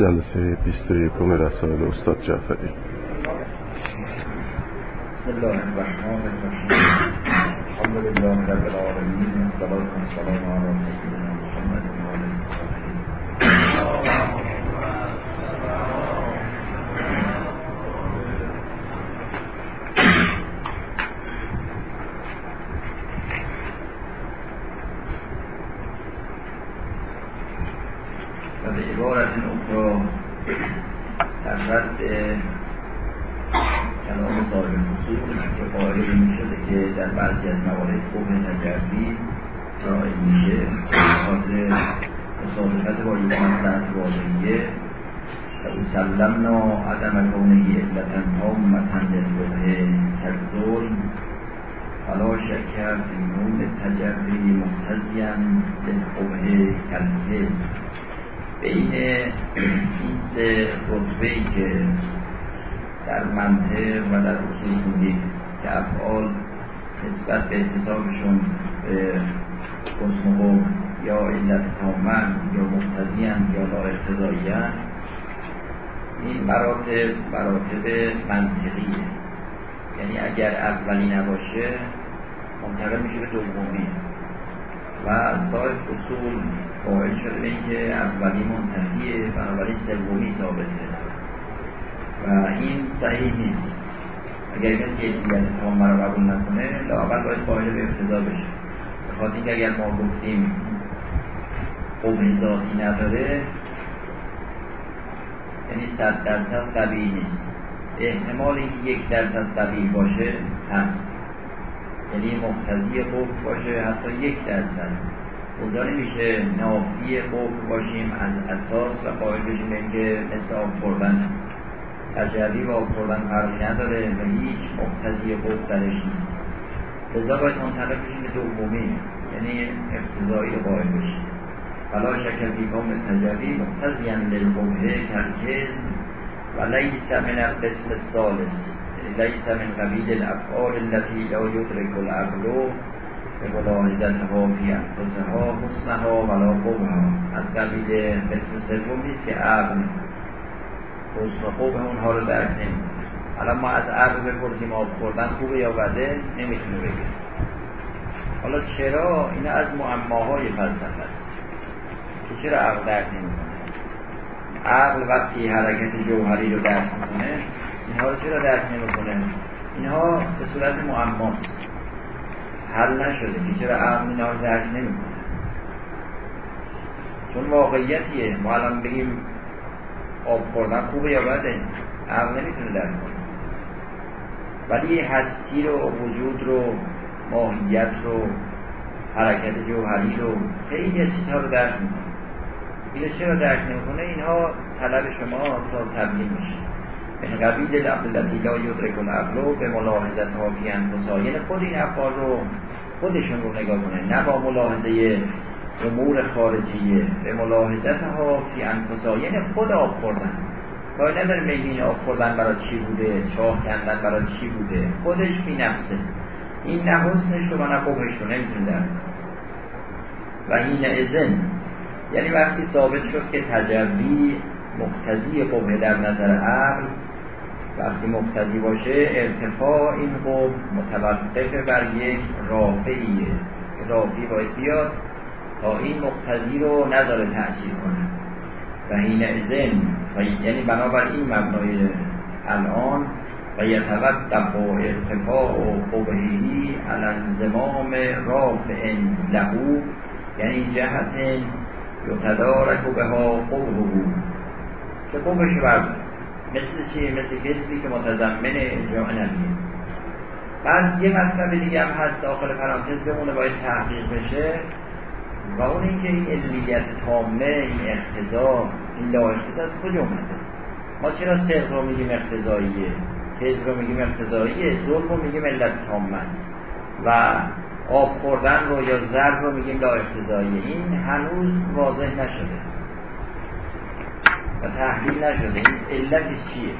جلسه 21 رسائل استاد جعفری بسم الله الرحمن الرحیم الحمد لله رب العالمین والصلاة والسلام علی رسول بعضی از موارد خوب تجربی رائع میشه. خاطر مصادفت با یک مصلحت واقعیه سلمنا عدم کونه علتا تامتا للبه کالظلم فلا شکر فی نون تجربی مقتضیا للقبه کالحزب بین این سه رتبه که در منطق و در اصول بودید که افعال نسبت به احتسابشون به یا علت تامن یا مقتضی یا لا اقتضایی این مراتب مراتب منطقیه. یعنی اگر اولی نباشه منتقل میشه به دومی. و صاحب اصول قائل شده به اینکه اولی منتفیه بنابراین سومی ثابته. و این صحیح نیست. اگر کسی علمیت تمام رو قبول نکنه لاقل باید قائل به اقتضا بشه. بخاطر اینکه اگر ما گفتیم قوه ذاتی نداره یعنی صد درصد طبیعی نیست. احتمال اینکه یک درصد طبیعی باشه هست. یعنی مقتضی قوه باشه حتی یک درصد. اونجا نمیشه نافی قفل باشیم از اساس و قائل بشیم اینکه مثل تجربی با خوردن فرقی نداره و هیچ مقتضی قفل درش نیست. لذا باید منتقل بشیم به دومی یعنی اقتضایی قائل بشیم. فلا شکل فی قوم تجربی مقتضیا للقبه ترکز و لیس من الثالث یعنی لیس من قبیل الافعال التي لا یدرک العقل به ملاحظت ها فی ها حسن ها ولا ها از قبیل قسم سوم نیست که عقل حسن خوب اونها رو درک نمی حالا ما از عقل بپرسیم آب خوردن خوبه یا بده نمی‌تونه بگه. حالا چرا اینا از معماهای فلسفه است؟ که چرا عقل درک نمی‌کنه عقل وقتی حرکت جوهری رو درک می‌کنه اینها رو چرا درک نمی‌کنه اینها به صورت معماست حل نشده که چرا عقل اینا رو درک نمی‌کنه چون واقعیتیه. ما الان بگیم آب خوردن خوبه یا بده عقل نمی‌تونه درک کنه. ولی هستی رو وجود رو ماهیت رو حرکت جوهری رو خیلی از چیزها رو درک می‌کنه. اینو چرا درک نمی‌کنه؟ اینها طلب شما تا تبیین میشه. من قبیل التي لا یدرک العقل به ملاحظت ها فی انفسا یعنی خود این افعال رو خودشون رو نگاه کنه نه با ملاحظه امور خارجیه به ملاحظت ها فی انفسا یعنی خود آب خوردن. کاری نداره میگین آب خوردن برای چی بوده چاه کندن برای چی بوده. خودش فی نفسه. این نه حسنش رو نه خوبش رو نمی‌تونه و این ازن یعنی وقتی ثابت شد که تجربی مقتضی قوه در نظر عقل وقتی مقتضی باشه ارتفاع این قوم متوقف بر یک رافعیه. رافعی باید بیاد. تا این مقتضی رو نداره تأثیر کنه. و این ازن یعنی بنابراین مبنای الان و یتوقف و ارتفاع و قبهی الانزمام رافع لهو یعنی جهت یتدارک به ها قبهو. که قبهش برد مثل چی؟ مثل کسی که متضمن اجراع نمیه بعد یه مطلب دیگه هم هست داخل پرانتز بمونه باید تحقیق بشه. و اون اینکه این علمیت تامه این اقتضا این لا از کجا اومده؟ ما چرا صدق رو میگیم اقتضاییه؟ کذب رو میگیم اقتضاییه ظلم رو میگیم علت تامه است. و آب خوردن رو یا زرد رو میگیم لا این هنوز واضح نشده. و تحلیل نشده. این علتش چیه؟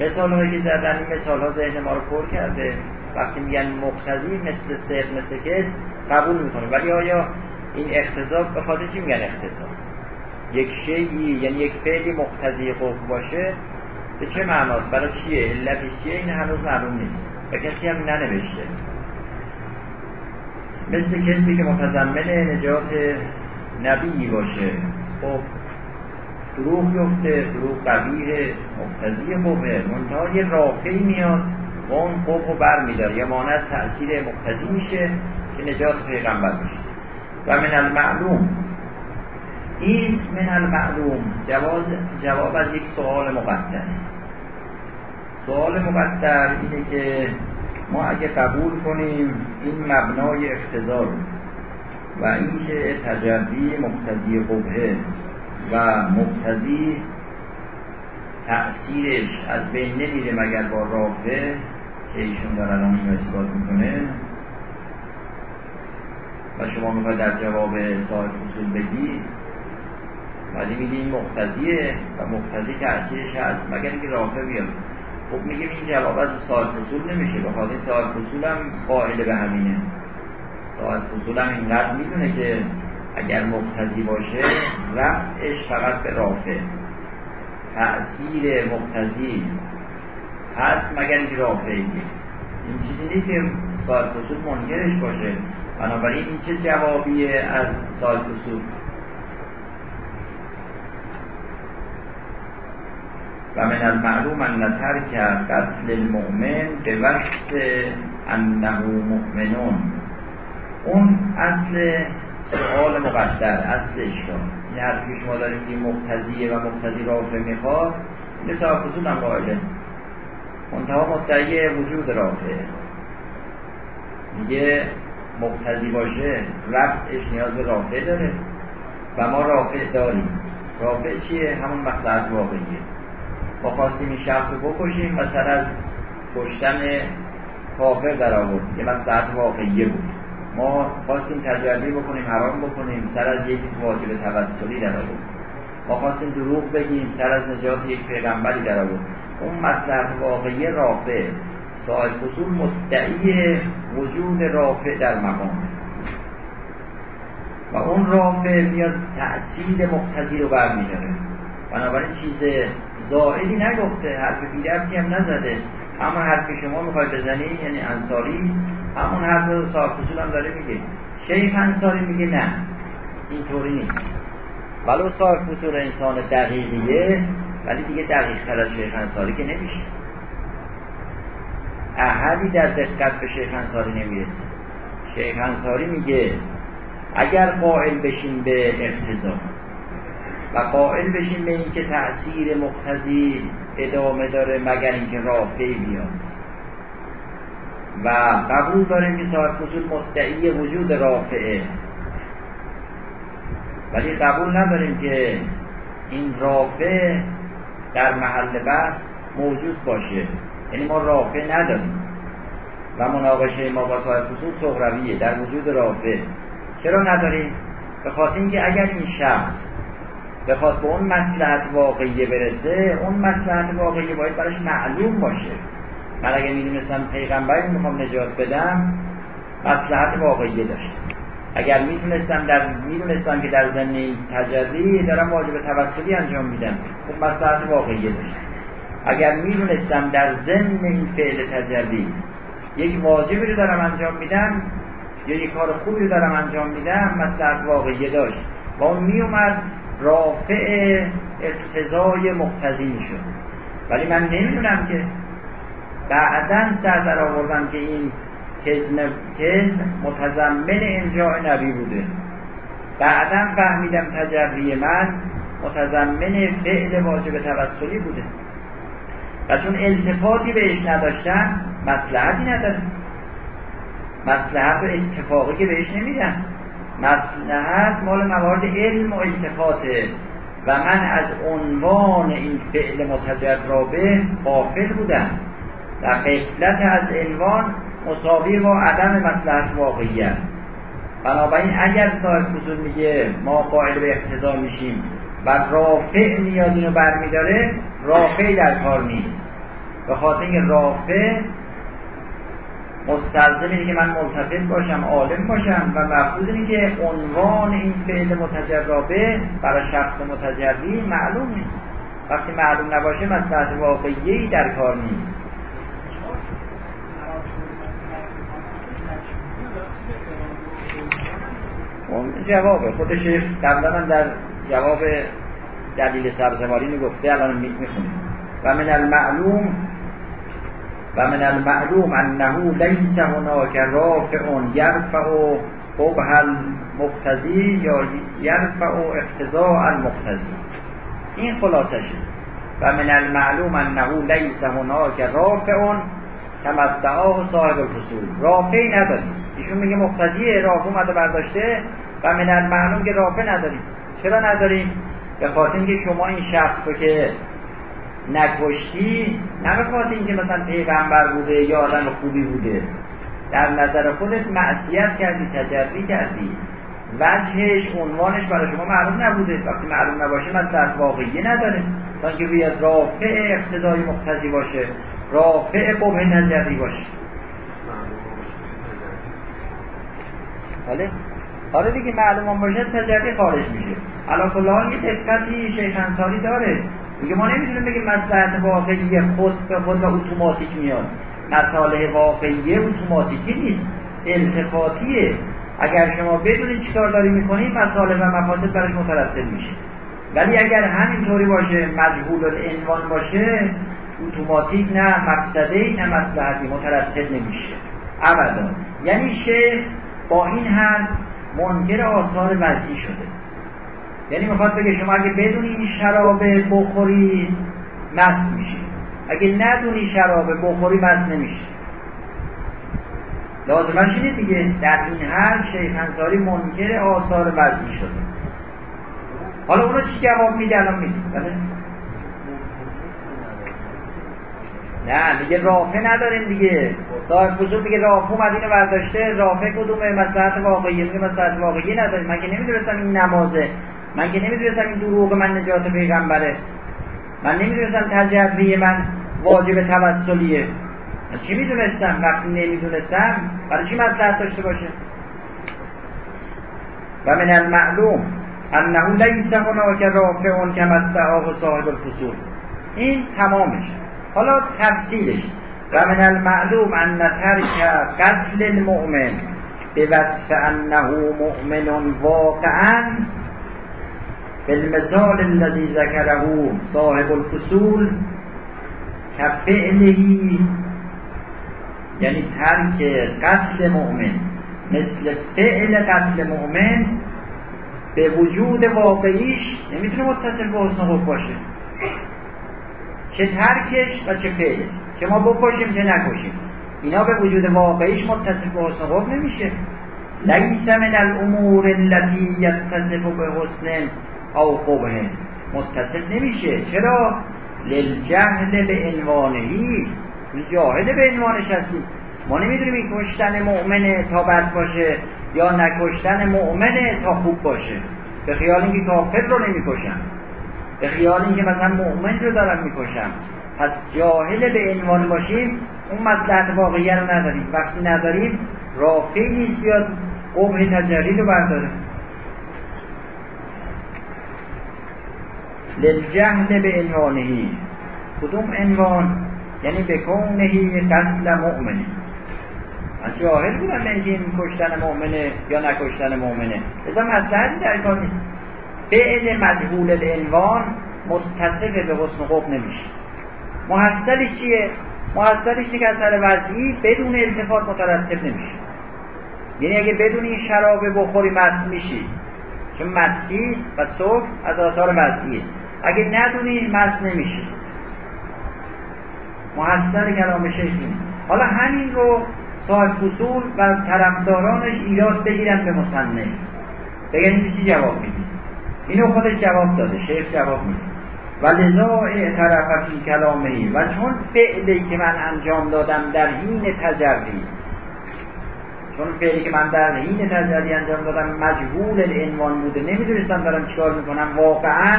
مثال هایی که زدن این مثال ها ذهن ما رو پر کرده. وقتی میگن مقتضی مثل صدق مثل کس قبول می‌کنه. ولی آیا این اقتضا به خاطر چی میگن اقتضا یک شیعی یعنی یک فعلی مقتضی قبح باشه به چه معناست؟ برای چیه؟ علتش چیه؟ این هنوز معلوم نیست. و کسی هم ننوشته. مثل کسی که متضمن نجات نبی باشه. خب دروغ یفته دروغ قبیه مقتضی قبه منتها یه رافعی میاد و اون قبه رو بر میداره یا از تأثیر مقتضی میشه که نجات پیغمبر میشه و من المعلوم. این من المعلوم جواز جواب از یک سوال مقدر. سوال مقدر اینه که ما اگه قبول کنیم این مبنای اقتضا رو و اینکه تجربی مقتضی قبه و مقتضی تأثیرش از بین نمیره مگر با رابطه که ایشون در الان اثبات می‌کنه. و شما می‌خواید در جواب صاحب اصول بگی ولی میگه این مقتضیه و مقتضی تأثیرش هست. مگر اینکه رابطه بیاد. خب میگه این جواب از صاحب اصول نمیشه. بخاطر صاحب اصول هم قائل به همینه. صاحب اصول هم اینقدر می‌دونه که اگر مقتضی باشه رفعش فقط به رافع. تأثیر مقتضی هست مگر اینکه رافعی این چیزی نیست که صاحب اصول منکرش باشه. بنابراین این چه جوابیه از صاحب اصول؟ و من المعلوم ان ترک قتل المؤمن به وقت انه مؤمنون. اون اصل سؤال مقدر اصل اشکال. این حرفی که شما داریم که مقتضیه و مقتضی رافع می‌خواد این صاحب اصول هم قائله منتها مدعی وجود رافعه میگه مقتضی باشه رفعش نیاز به رافع داره. و ما رافع داریم. رافع چیه؟ همون مقصد واقعیه. ما خواستیم این شخص رو بکشیم سر از کشتن کافر در آورد یه مقصد واقعیه بود. ما خواستیم تجربه بکنیم حرام بکنیم سر از یک واجب توسلی در آورد ما خواستیم دروغ بگیم سر از نجات یک پیغمبری در آورد اون مصلحت واقعی رافع صاحب خصول مدعی وجود رافع در مقام. و اون رافع میاد تأثیر مقتضی رو برمیداره. بنابراین چیز زائدی نگفته حرف بیدرتی هم نزده. اما حرف شما می‌خوای بزنی یعنی انصاری همون حرف صاحب خصول هم داره میگه. شیخ انصاری میگه نه اینطوری نیست. ولو صاحب فصول انسان دقیقیه ولی دیگه دقیق تر از شیخ انصاری که نمیشه. احدی در دقت به شیخ انصاری نمی‌رسه. شیخ انصاری میگه اگر قائل بشین به اقتضا و قائل بشین به اینکه تأثیر مقتضی ادامه داره مگر اینکه رافعی بیاد و قبول داریم که صاحب فصول مدعی وجود رافعه. ولی قبول نداریم که این رافع در محل بحث موجود باشه. یعنی ما رافع نداریم. و مناقشه ما با صاحب فصول صغرویه در وجود رافع چرا نداریم؟ به خاطر اینکه اگر این شخص بخواد به اون مسلحت واقعی برسه اون مسلحت واقعی باید براش معلوم باشه. من اگه می‌دونستم پیغمبری می‌خوام نجات بدم مسلحت واقعی داشت. اگر می‌تونستم در می‌دونستم که در زمین تجری دارم واجب توسلی انجام میدم. خب مسلحت واقعی داشت. اگر می‌دونستم در ضمن این فعل تجری یک واجبی رو دارم انجام میدم یا یک کار خوبی رو دارم انجام میدم مسلحت واقعی داشت. و اون میومد رافع اقتضای مقتضی می‌شد. ولی من نمی‌دونم که بعدا سر در آوردم که این کزم متضمن انجاع نبی بوده. بعدا فهمیدم تجربی من متضمن فعل واجب توسلی بوده. و چون التفاتی بهش نداشتن مسلحتی نداره مسلحت و اتفاقی که بهش نمیدن. مسلحت مال موارد علم و التفاته و من از عنوان این فعل متجربه قافل بودم و قفلت از عنوان مساوی با عدم مسلحت واقعیت بنابراین اگر صاحب فضول میگه ما قائل به اقتضا میشیم و رافع میاد اینو برمیداره رافع در کار نیست. به خاطر رافع مستلزم اینه که من ملتفت باشم عالم باشم و مفروض اینه که عنوان این فعل متجربه برای شخص متجری معلوم نیست. وقتی معلوم نباشه مسئله واقعی در کار نیست. اون جوابه. خود شیخ قبلا در جواب دلیل سرزماری گفته الان می‌خونیم. و من المعلوم و من المعلوم انه لیس هناک رافع یرفع قبح المقتضی یا یرفع اقتضاء المقتضی. این خلاصشه و من المعلوم انه لیس هناک رافع کما ادعاه صاحب الفصول رافعی نداریم. ایشون میگه مقتضی رافع اومده برداشته. و من المعلوم که رافع نداریم. چرا نداریم؟ به خاطر اینکه شما این شخص رو که نکشتی نه به خاطر اینکه مثلا پیغمبر بوده یا آدم خوبی بوده. در نظر خودت معصیت کردی تجربی کردی. وجهش عنوانش برای شما معلوم نبوده. وقتی معلوم نباشه مثلا واقعی نداره. تا اینکه بیاد رافع اقتضای مقتضی باشه رافع قبه نظری باشه. بله. آره دیگه معلوم باشه تجربی خارج میشه. علا کلان یه دقتی شیخ انصاری داره. میگه ما نمی‌تونیم بگیم مسلحت واقعی خود به خود و اتوماتیک میاد. مساله واقعی اتوماتیکی نیست. التفاتیه. اگر شما بدونید چیکار داری می‌کنید مساله و مفاسد برش مترتب میشه. ولی اگر همینطوری باشه مجهول العنوان باشه اتوماتیک نه مقصده نه مسلحتی مترتب نمیشه. ابدا. یعنی شیخ با این حرف منکر آثار وضعی شده. یعنی می‌خواد بگه شما اگه بدونی این شراب بخوری مست میشی. اگه ندونی شراب بخوری مست نمیشی. لازمش اینه دیگه؟ در این هر شیخ انصاری منکر آثار وضعی شده. حالا اونو چی جواب میده الان میده بله. نه میگه رافع نداریم دیگه. صاحب فضول میگه رافع اومد اینو برداشته. رافع کدومه؟ مسلحت واقعی. میگه مسلحت واقعی نداریم من که نمی‌دونستم این نمازه. من که نمی‌دونستم این دروغ من نجات پیغمبره. من نمی‌دونستم تجربه من واجب توسلیه. من چی می‌دونستم؟ وقتی نمی‌دونستم برای چی مسلحت داشته باشه؟ و من المعلوم انه لیس هناک رافع کما ادعاه صاحب الفصول. این تمامش. حالا تفصیلش. و من المعلوم ان ترک قتل المؤمن به وصف انه مؤمن واقعا المثال الذي ذكره صاحب الفصول كفعله یعنی ترک قتل مؤمن مثل فعل قتل مؤمن به وجود واقعیش نمی‌تونه متصل به حسن باشه. چه ترکش و چه فعلش. چه ما بکشیم چه نکشیم. اینا به وجود واقعیش متصل به حسن نمیشه. لیس من الامور التي يتصف به حسن او قبه متصل نمیشه. چرا؟ للجهل به عنوانهی جاهل به عنوانش هستی ما نمی‌دونیم این کشتن مؤمنه تا بد باشه یا نکشتن مؤمنه تا خوب باشه. به خیال اینکه کافر رو نمی‌کشم به خیال اینکه مثلا مؤمن رو دارم می‌کشم پس جاهل به عنوان باشیم اون مصلحت واقعی رو نداریم. وقتی نداریم رافعی نیست بیاد قبه تجری رو برداره. للجهل به عنوانهی. کدوم عنوان؟ یعنی به کونهی قتل مؤمنی من جاهل اینکه این کشتن مؤمنه یا نکشتن مؤمنه. ازا مسئله در کار نیست. فعل مجهول العنوان متصف به حسن خوب نمیشه. محصلش چیه؟ محصلش که اثر وضعی بدون التفات مترتب نمیشه. یعنی اگه بدون این شراب بخوری مست میشی. چون مستی و صبح از آثار وضعیه اگه ندونی مس نمیشه محصل کلام شیخ حالا همین رو صاحب فصول و طرفدارانش ایراد بگیرن به مصنف. بگن چی جواب میدی اینو خودش جواب داده شیخ جواب میده. و لذا اعترف فی کلامه و چون فعلی که من انجام دادم در حین تجری چون فعلی که من در حین تجری انجام دادم مجهول العنوان بوده نمی‌دونستم دارم چیکار می‌کنم. واقعا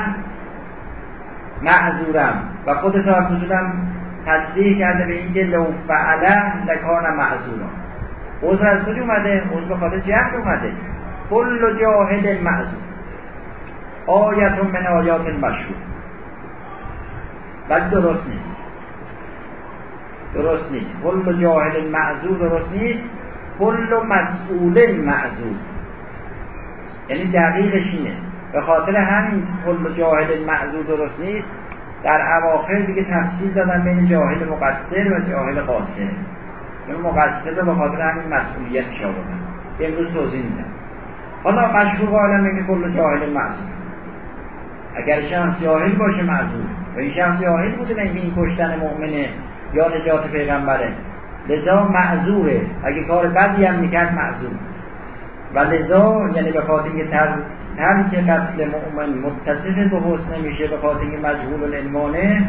معذورم و خود صاحب فضولم تصریح کرده به اینکه لو فعله لکان معذورا. عذر از کجا اومده؟ عذر به خاطر جهل اومده. کل جاهل معذور. آیت من آیات مشهور. ولی درست نیست. درست نیست. کل جاهل معذور درست نیست. کل مسئول معذور. یعنی دقیقش اینه. به خاطر همین کل جاهل معذور درست نیست. در اواخر دیگه تفصیل دادن بین جاهل مقصر و جاهل قاصر. این مقصر رو به خاطر همین مسئولیت آوردن امروز توضیح میدن حالا مشهور قائلا میگه کل جاهل معذور. اگر شخص جاهل باشه معذور. و این شخص جاهل بوده نه این کشتن مؤمنه یا نجات پیغمبره. لذا معذوره. اگه کار بدی هم می‌کرد معذور. و لذا یعنی به خاطر اینکه ترک قتل مؤمن متصف به حسن میشه به خاطر اینکه مجهول العنوانه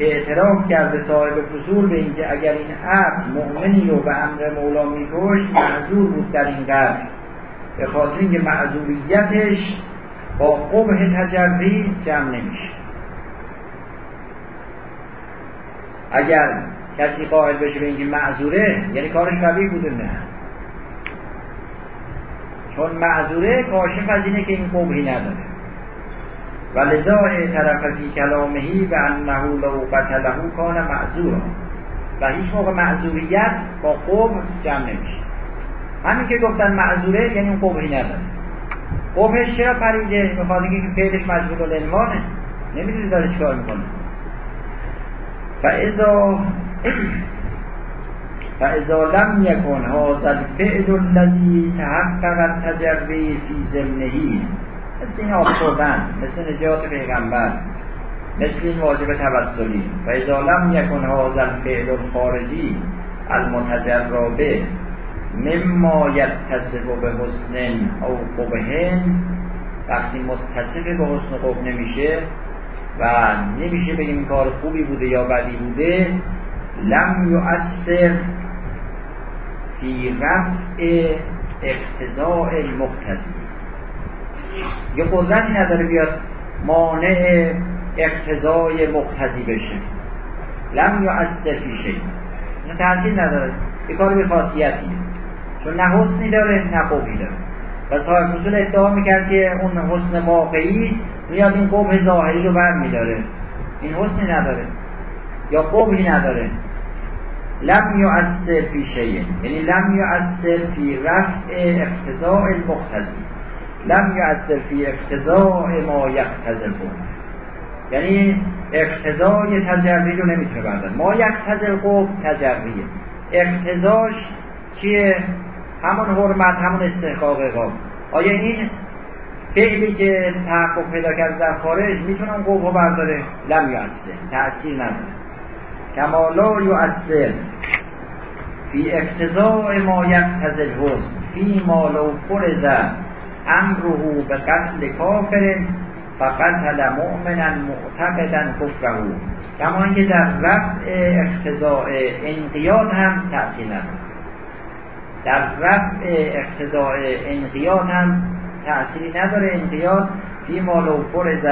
اعتراف کرده صاحب فصول به اینکه اگر این عبد مؤمنی رو به امر مولا میکش معذور بود در این قتل. به خاطر اینکه معذوریتش با قبه تجری جمع نمیشه. اگر کسی قائل بشه به اینکه معذوره یعنی کارش قبیل بوده نه. چون معذوره کاشف از اینه که این قبهی نداره. و لذا اعترف فی کلامهی و انه لو قتله کان معذورا. و هیچ موقع معذوریت با قبه جمع نمیشه. همین که گفتن معذوره یعنی اون قبهی نداره. قبهش چرا پریده؟ می‌خواد که فعلش مجبور العنوانه نمی‌دونی داره چیکار می‌کنه. فاذا فاذا لم يكن هذا الفعل الذي تحقق التجري في ضمنه مثل این آب مثل نجات پیغمبر مثل این واجب توسلی. و اذا لم یکن هذا الفعل الخارجی المتجرا به مما یتصف به حسن او قبهن وقتی متصف به حسن قب نمیشه و نمیشه بگیم کار خوبی بوده یا بدی بوده لم یؤثر فی رفع اقتضاء المقتضی. یه قدرتی نداره بیاد مانع اقتضای مقتضی بشه. لم یؤثر فی نه تاثیر نداره. یه کار به خاصیتیه چون نه حسنی داره نه قوی داره. و صاحب فصول ادعا می‌کرد که اون حسن واقعی میاد این قبح ظاهری رو بر میداره این حسنی نداره یا قبحی نداره. لم یؤثر فی شیء. یعنی لم یؤثر فی رفع اقتضاء المقتضی. لم یؤثر فی اقتضاء ما یقتضی یعنی اقتضای تجری رو نمی‌تونه بردن ما یقتضی قب تجریه اقتضاش چیه؟ همون حرمت همون استحقاق قاب آیا این فعلی که تحقق پیدا کرد در خارج می‌تونه اون قوه برداره؟ لم یؤثر تأثیر نداره. کما لا یؤثر فی اقتضاء ما یقتضی الحسن فی ما لو فرض امره به قتل کافر فقتل مؤمنا معتقدا کفره. کما اینکه در رفع اقتضاء انقیاد هم تأثیر نداره. در رفع اقتضاء انقیاد هم تأثیری نداره. انقیاد فی ما لو فرض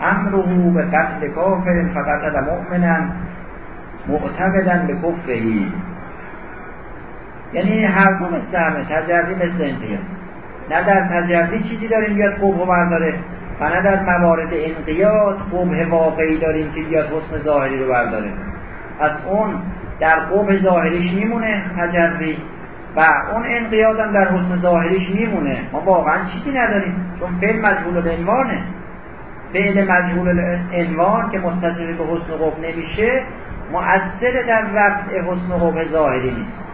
امره به قتل کافر فقتل مؤمنا معتقدا به کفرهی یعنی هر مثل همه تجربی مثل انقیاد. نه در تجربی چیزی داریم بیاد قبه برداره و نه در موارد انقیاد قبه واقعی داریم که بیاد حسن ظاهری رو برداره. از اون در قبه ظاهریش میمونه تجربی و اون انقیاد هم در حسن ظاهریش میمونه. ما واقعا چیزی نداریم چون فعل مجهول العنوانه. فعل مجهول العنوان که متصل به حسن قب نمیشه مؤثر در رفع حسن قب ظاهری نیست.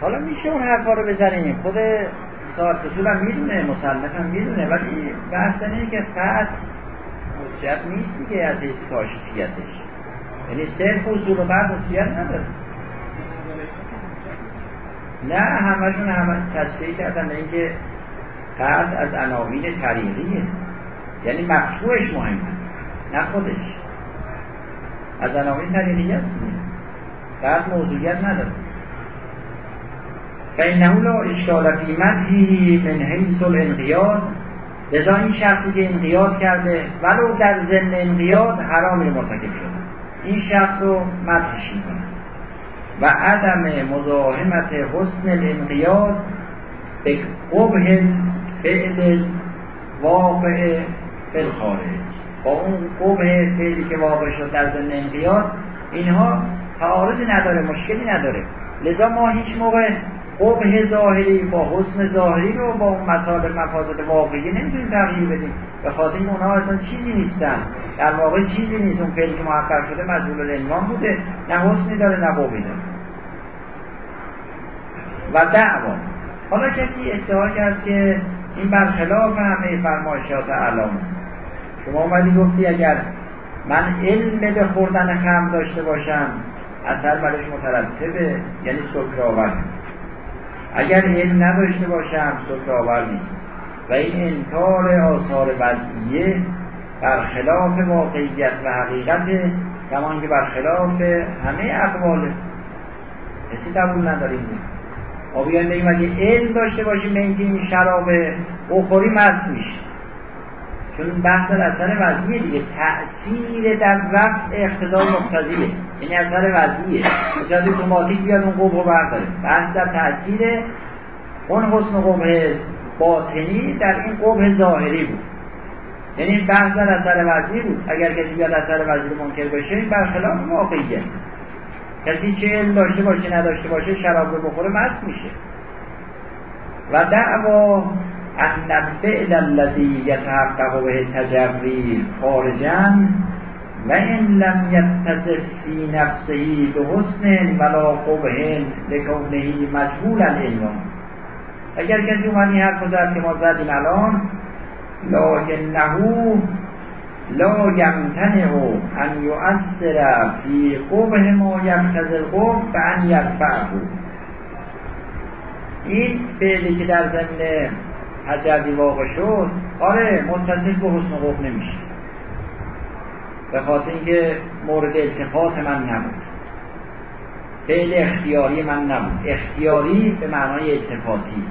حالا میشه اون حرفا رو بزنیم. خود صاحب رسول هم می‌دونه مصنف هم می‌دونه ولی بحث اینه که قطع حجت نیست دیگه از حیث کاشفیتش یعنی صرف اصول و بعد حجت نداره. نه همشون همه تصریح کردن به اینکه قطع از عناوین طریقیه. یعنی مقطوعش مهمه نه خودش. از عناوین طریقی است بعد موضوعیت نداره. فإنه لا اشکال فی مدهی من حیث الانقیاد. لذا این شخصی که انقیاد کرده ولو در ضمن انقیاد حرامی مرتکب شده. این شخص رو مدهش می‌کنه. و عدم مزاحمت حسن الانقیاد به قبه فعل واقع فی الخارج. با اون قبه فعلی که واقع شد در ضمن انقیاد اینها تعارضی نداره مشکلی نداره. لذا ما هیچ موقع قبه ظاهری با حسن ظاهری رو با مسائل مفاسد واقعی نمی‌تونیم تغییر بدیم. به خاطر اونها اصلا چیزی نیستن. در واقع چیزی نیست. اون فعلی که محقق شده مجبول الانوان بوده. نه حسنی داره نه قبی داره. و دعوا. حالا کسی ادعا کرد که این برخلاف همه فرمایشات علام شما اومدی گفتی اگر من علم به خوردن خم داشته باشم اثر برش مترتبه یعنی سکر اگر علم نداشته باشم سکر نیست. و این انکار آثار وضعیه برخلاف واقعیت و حقیقت کمان که برخلاف همه اقواله کسی قبول نداریم. ما بیایم بگیم اگه علم داشته باشیم به اینکه این شراب بخوری مست میشه. چون بحث اثر وضعیه دیگه تأثیر در وقت اقتضای مقتضیه. یعنی اثر وضعیه. مثلا اتوماتیک بیاد اون قبه رو برداره بحث در تأثیر اون حسن قبه باطنی در این قبه ظاهری بود. یعنی بحث در اثر وضعی بود. اگر کسی بیاد اثر وضعی منکر بشه این برخلاف واقعیه. کسی چه علم داشته باشه نداشته باشه شراب رو بخوره مست میشه. و دعوا ان الفعل الذي يتحقق به تجری خارجا و این لم یتصف فی نفسه به حسن ولا قبه لکونه مجهول العلم. اگر کسی اومد این حرف زد که ما زدیم الان لکنه لا یمتنع ان یؤثر فی قبه ما یقتضی القبه به ان یرفعه. این فعلی که در ضمن تجردی واقع شد آره متصل به حسن قبه نمیشه. به خاطر اینکه مورد التفات من نبود. فعل اختیاری من نبود. اختیاری به معنای التفاتی.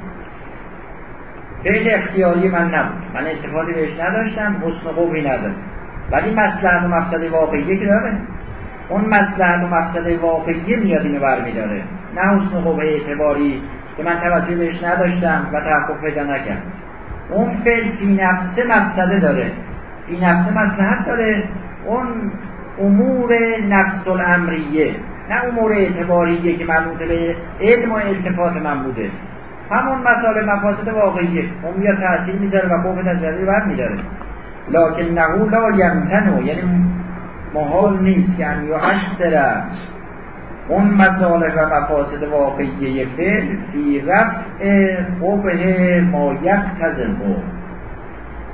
فعل اختیاری من نبود. من التفاتی بهش نداشتم حسن قبی ندارم ولی مسلحت و مقصد واقعیه که داره. اون مسلحت و مقصد واقعی میاد اینو برمیداره. نه حسن قبه اعتباری که من توجه بهش نداشتم و تحقق پیدا نکرد. اون فعل فی نفسه مقصده داره. فی نفسه مسلحت داره. اون امور نفس الامریه. نه امور اعتباریه که مربوط به علم و التفات من بوده. همون مسائل مفاسد واقعیه. اون میاد تاثیر می‌ذاره و قوم تجربه بر میداره. لکن نهو لا یمتنو. یعنی محال نیست که ان یؤثر اون مسائل و مفاسد واقعیه فعل فی رفع قبه ما یقتضی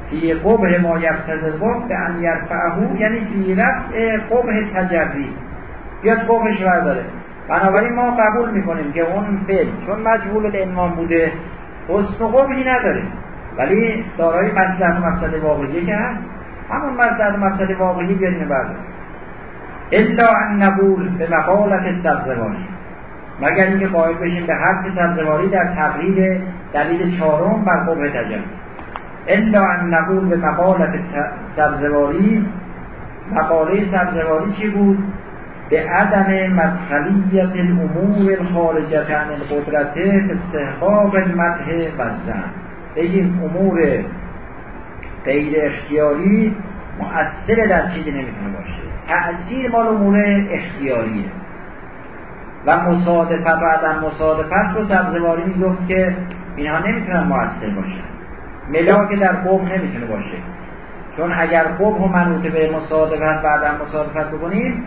فی قبه ما یقتضی به ان یرفعه یعنی فی رفع قبه تجری. بیاد قبهش برداره. بنابراین ما قبول می‌کنیم که اون فعل چون مجبول الانوان بوده حسن قبهی نداره. ولی دارای مصلحت و مقصد واقعی که هست. همون مصلحت و مقصد واقعی بیاریم برداره الا ان نقول به مقالت سبزواری. مگر اینکه قائل بشیم به حق سبزواری در تقریر دلیل چهارم بر قبه تجربه الا ان نقول به مقالت سبزواری مقاله سبزواری چی بود؟ به عدم مدخلیت الامور الخارجت عن القدرت استحقاق المدح و زن بگیم امور غیر اختیاری مؤثر در چیزی نمی‌تونه باشه. تأثیر مال امور اختیاریه. و مصادفت و عدم مصادفت رو سبزواری می‌گفت که اینها نمی‌تونن مؤثر باشن ملاک در قوم نمی‌تونه باشه. چون اگر قوم رو منوط به مصادفت و عدم مصادفت بکنیم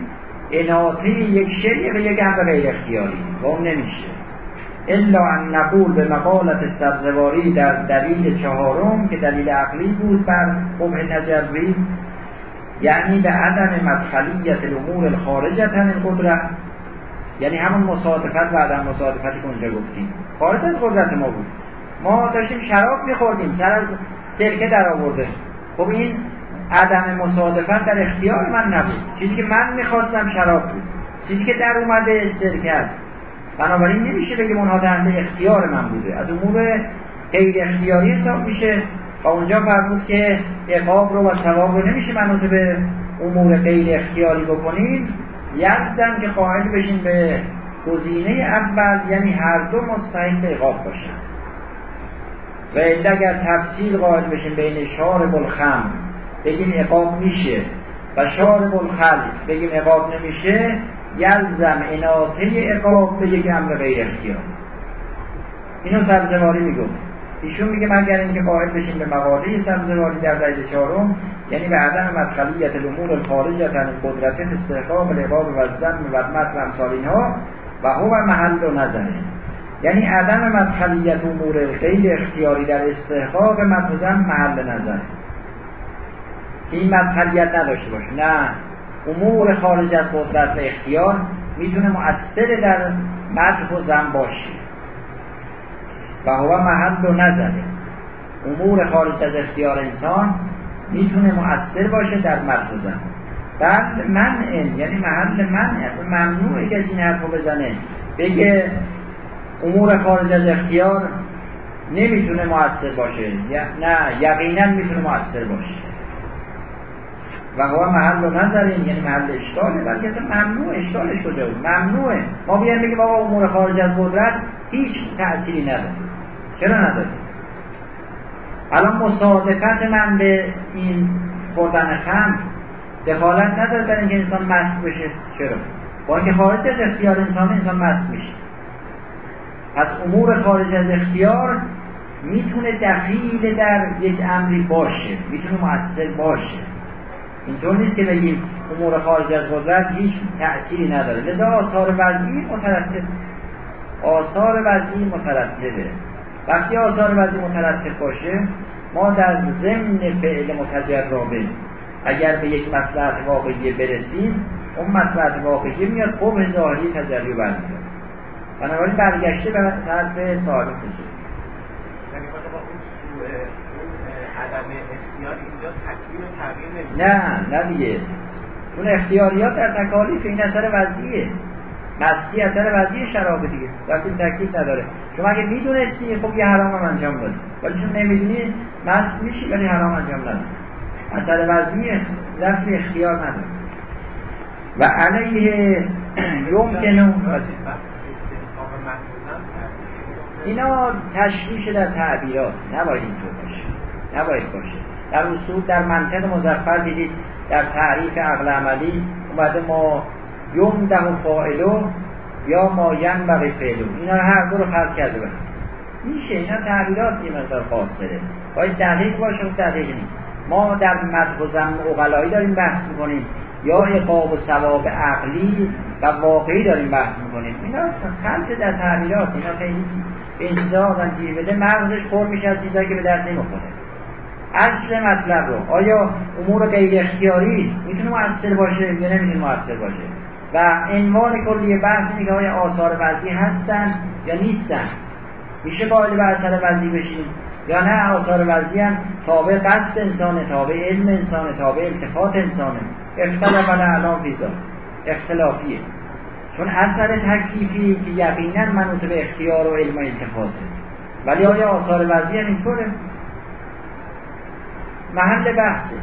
اناطه یک شریع به یک امر غیر اختیاری. و اون نمیشه. الا ان نقول به مقالت سبزواری در دلیل چهارم که دلیل عقلی بود بر قبه تجربی یعنی به عدم مدخلیت الامور الخارجت عن القدرت یعنی همون مصادفت و عدم مصادفت که اونجا گفتیم. خارج از قدرت ما بود. ما داشتیم شراب میخوردیم. سر از سرکه در آورده خب این عدم مصادفت در اختیار من نبود. چیزی که من می‌خواستم شراب بود. چیزی که در اومده سرکه است. بنابراین نمیشه بگیم اونها تحت اختیار من بوده. از امور غیر اختیاری حساب میشه. و اونجا فرمود که عقاب رو و ثواب رو نمیشه منوط به امور غیر اختیاری بکنیم. یزدن که قائل بشین به گزینه اول یعنی هر دو مستحق عقاب باشن. و اگر تفصیل قائل بشین بین شارب الخم بگیم عقاب میشه و شارب الخل بگیم عقاب نمیشه یلزم اناته عقاب به یک امر غیر اختیار. اینو سبزواری می‌گفت. ایشون میگه مگر اینکه قائل بشیم به مقاله سبزواری در دلیل چهارم یعنی به عدم مدخلیت الامور الخارجه عن قدرت استحقاق العقاب و الذم و المت و امثال اینها و هو محل و نظره یعنی عدم مدخلیت امور غیر اختیاری در استحقاق مدخزم محل نظره این مدخلیت نداشته باشه. نه. امور خارج از قدرت و اختیار می‌تونه مؤثر در مدح و زن باشه. و هو محل و نظره. امور خارج از اختیار انسان می‌تونه مؤثر باشه در و زن بعد منع یعنی محل اصلا ممنوعه که این حرفو بزنه. بگه امور خارج از اختیار نمی‌تونه مؤثر باشه. نه یقینا می‌تونه مؤثر باشه. و هوا محل و نظرین یعنی محل اشکاله. بلکه اصلا ممنوع اشکالش کجا ممنوعه. ما بیان بگیم بابا امور خارج از قدرت هیچ تأثیری نداره. چرا نداره الان مصادقت من به این خوردن خم دخالت نداره در اینکه انسان مست بشه. چرا؟ با اینکه خارج از اختیار انسان انسان مست میشه. از امور خارج از اختیار می‌تونه دخیل در یک امری باشه می‌تونه مؤثر باشه. اینطور نیست که بگیم امور خارج از قدرت هیچ تأثیری نداره. لذا آثار وضعی مترتب آثار وضعی مترتبه. وقتی آثار وضعی مترتب باشه ما در ضمن فعل متجربه اگر به یک مسلحت واقعی برسیم اون مسلحت واقعی میاد قبه ظاهری تجربه برمیاد بنابراین برگشته به طرف صاحب خصوص نه نه دیگه. اون اختیاریات در تکالیف این اثر وضعیه. مستی اثر وضعی شراب دیگه. وقتی تکلیف نداره. شما اگه می‌دونستی خب یه حرام هم انجام دادی؟ ولی چون نمی‌دونی مست میشی ولی حرام انجام نداری اثر وضعی لفظ اختیار نداره و علیه یمکنه اینا تشویش در تعبیرات. نباید اینطور باشه. نباید باشه. در اصول در منطق مزفر دیدید در تعریف عقل عملی اومده ما یوم ده و فائلو یا ما ین بقی فعلو اینا هر دو رو فرق کرده برد میشه اینا تعبیرات یه مقدار داره باید دقیق باشه و دقیق نیست. ما در مدح و زم اقلایی داریم بحث می‌کنیم. یا اقاب و ثواب عقلی و واقعی داریم بحث می‌کنیم. اینا خلط در تعبیرات اینا خیلی به این چیزا آدم بده مغزش پر میشه از چیزایی که به درد نمی‌خوره. اصل مطلب رو. آیا امور غیر اختیاری می‌تونه مؤثر باشه یا نمی‌تونه مؤثر باشه؟ و عنوان کلی بحث اینه که آثار وضعی هستن یا نیستن. میشه قائل به اثر وضعی بشیم یا نه؟ آثار وضعی هم تابع قصد انسانه تابع علم انسانه تابع التفات انسانه. اختلاف الان فیزا اختلافیه. چون اثر تکلیفی که یقینا منوط به اختیار و علم و التفاته. ولی آیا آثار وضعی هم اینطوره؟ محل بحثه.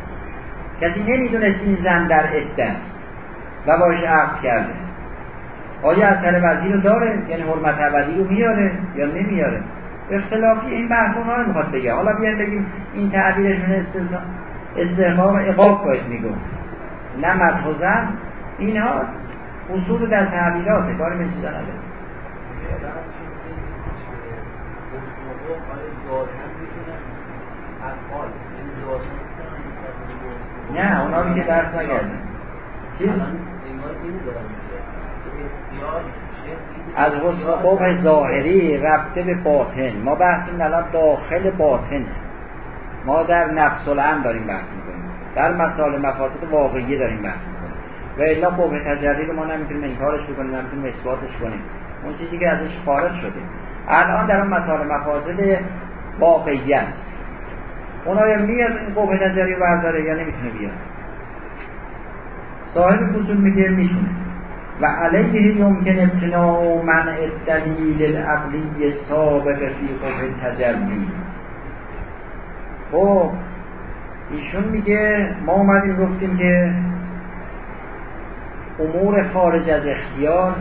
کسی نمی‌دونست این زن در عده است. و باش عقد کرده. آیا اثر وزیر رو داره؟ یعنی حرمت ابدی رو میاره یا نمیاره؟ اختلافی این بحث اونها می‌خواد بگه. حالا بیان بگیم این تعبیرش من استحقاق اقاب باید می‌گفت. نه مدخوزن اینها اصول در تعبیراته کاری من چیزا نداره. نه اونا که درس نگردن از حسن قبح ظاهری رفته به باطن. ما بحثیم الان داخل باطن. ما در نفس الان داریم بحث می‌کنیم. در مسائل مفاسد واقعی داریم بحث می‌کنیم. و الا قبح تجربی ما نمی‌تونیم انکارش بکنیم نمی‌تونیم اثباتش کنیم. اون چیزی که ازش خارج شده. الان در اون مسائل مفاسد واقعی است. اون یا میاد این قبه نظری برداره یا نمی‌تونه بیاد؟ صاحب فصول میگه می‌تونه و علیه یمکن ابتناع منع دلیل العقلی سابق فی قبه تجلی. خب ایشون میگه ما اومدیم گفتیم که امور خارج از اختیار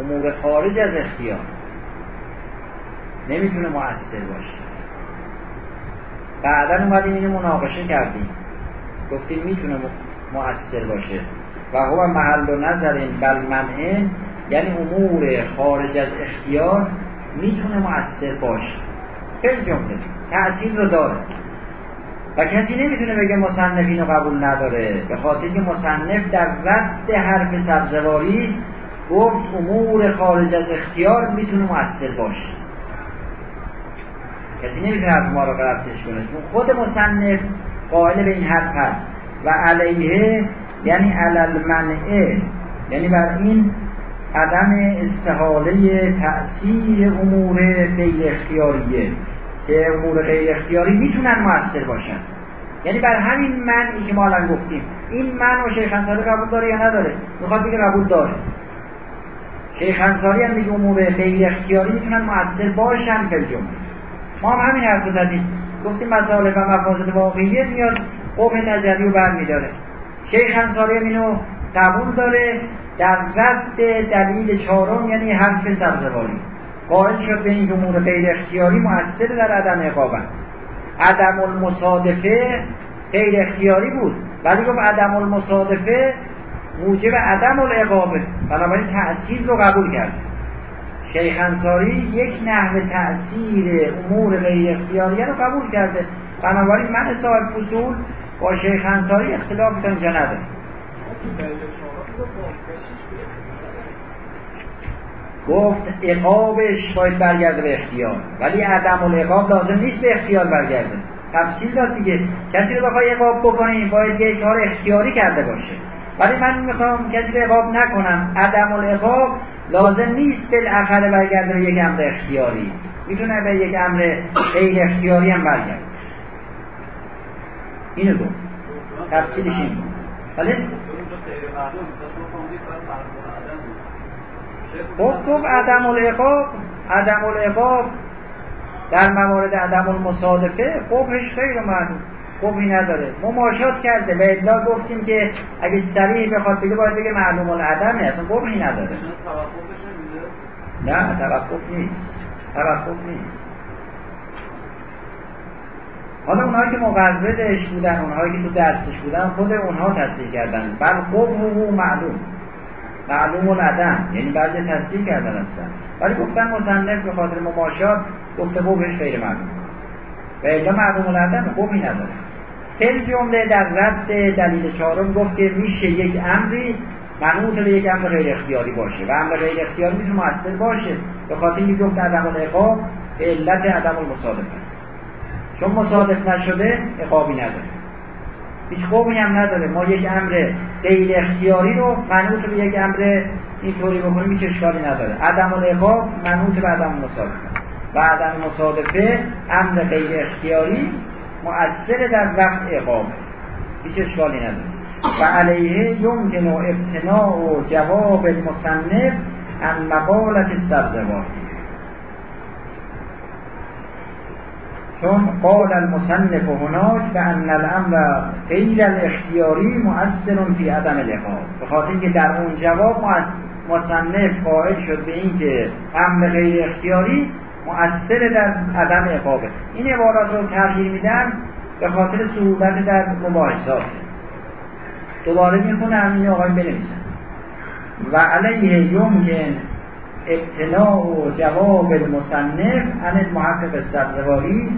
امور خارج از اختیار نمی‌تونه مؤثر باشه. بعدا اومدیم اینو مناقشه کردیم. گفتیم می‌تونه مؤثر باشه. و هو محل و نظر بل منعه یعنی امور خارج از اختیار می‌تونه مؤثر باشه. خیلی جمله تأثیر رو داره. و کسی نمی‌تونه بگه مصنف اینو قبول نداره. به خاطر که مصنف در رد حرف سبزواری گفت امور خارج از اختیار می‌تونه مؤثر باشه. کسی نمی‌تونه حرف ما رو ربطش کنه. چون خود مصنف قائل به این حرف هست. و علیه یعنی علل منعه یعنی بر این عدم استحاله تأثیر امور غیر اختیاریه که امور غیر اختیاری می‌تونن موثر باشن. یعنی بر همین منعی که ما الان گفتیم. این من و شیخ انصاری قبول داره یا نداره؟ می‌خواد بگه قبول داره. شیخ انصاری هم میگه امور غیر اختیاری می‌تونن موثر باشن فی ما هم همین حرف زدیم. گفتیم مسائل و مفاسد واقعیه میاد قوم نظری رو برمیداره. شیخ انصاری اینو قبول داره. در رد دلیل چهارم یعنی حرف سبزواری. قائل شد به این امور غیر اختیاری مؤثر در عدم اقابت عدم المصادفه غیر اختیاری بود. ولی گفت عدم المصادفه موجب عدم العقابه. بنابراین تأثیر رو قبول کرد. شیخ انصاری یک نحو تأثیر امور غیر اختیاری رو قبول کرده. بنابراین من صاحب فصول با شیخ انصاری اختلاف اینجا نداره گفت اقابش باید برگرده به اختیار. ولی عدم الاقاب لازم نیست به اختیار برگرده. تفصیل داد دیگه. کسی رو بخوای اقاب بکنیم باید یک کار اختیاری کرده باشه. ولی من می‌خوام کسی رو اقاب نکنم. عدم الاقاب لازم نیست بالاخره برگرده به یک امر اختیاری. می‌تونه به یک امر غیر اختیاری هم برگرده. اینو گفت. تفصیلش این ولی خب گفت عدم العقاب عدم العقاب در موارد عدم المصادفه قبهش خیلی معلوم قبهی نداره. مماشات کرده و الا گفتیم که اگه سریع بخواد بگه باید بگه معلوم العدمه اصلا قبهی نداره. نه توقف نیست. توقف نیست. حالا اونهایی که مقررش بودن اونهایی که تو درسش بودن خود اونها تصدیق کردن. بل قبه معلوم. معلوم العدم یعنی بعضی تصدیق کردن هستن ولی گفتن مصنف به خاطر مماشات گفته بهش غیر معلوم. و الا معلوم العدم قومی نداره. خیلی جمله در رد دلیل چهارم گفت که میشه یک امری منوط به یک امر غیر اختیاری باشه. و امر غیر اختیاری می‌تونه مؤثر باشه. به خاطر اینکه گفت عدم العقاب به علت عدم المصادف است. چون مصادف نشده عقابی نداره. هیچ خوبی هم نداره. ما یک امر غیر اختیاری رو منوط به یک امر اینطوری بکنیم هیچ اشکالی نداره. عدم العقاب منوط به عدم مصادفه. و عدم مصادفه امر غیر اختیاری مؤثر در وقت اقامه هیچ اشکالی نداره. و علیه یمکن و ابتناع و جواب المصنف ان مقالت سبزوار چون قال المصنف هناك ان الامر غیر الاختیاری مؤثر فی عدم العقاب به خاطر اینکه در اون جواب مصنف قائل شد به اینکه امر غیر اختیاری مؤثر در عدم عقابه. این عبارات رو تغییر میدن به خاطر صعوبت در مباحثات. دوباره می‌خونم این آقای بنویسن و علیه یمکن ابتناع و جواب المصنف عن المحقق سبزواری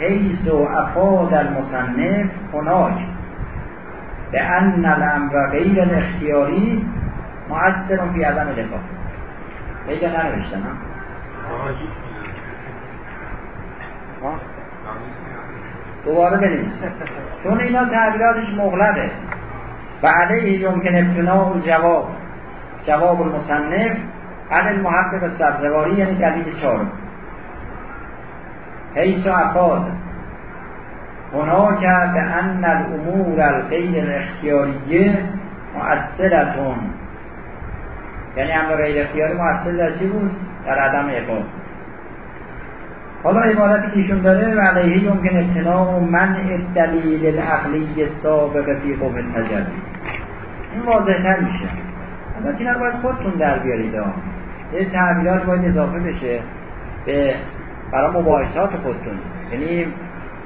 حیث و افاد المصنف هناک. به ان الامر غیر الاختیاری مؤثر فی عدم لقا بیجا ننوشتن دوباره بنویس. چون اینا تعبیراتش مغلقه و علیه یمکن ابتناع جواب جواب المصنف عن المحقق سبزواری یعنی دلیل چهارم. حیث افاد. هناک به ان الامور الغیر الاختیاریه مؤثرتون یعنی امر غیر اختیاری مؤثر در چی بود؟ در عدم عقاب حالا عبارتی که ایشون داره و علیه یمکن ابتناع و منع دلیل العقلی سابق فی قوم تجلی این واضحتر میشه. البته اینا باید خودتون در بیارید یه تعبیرات باید اضافه بشه به برای مباحثات خودتون. یعنی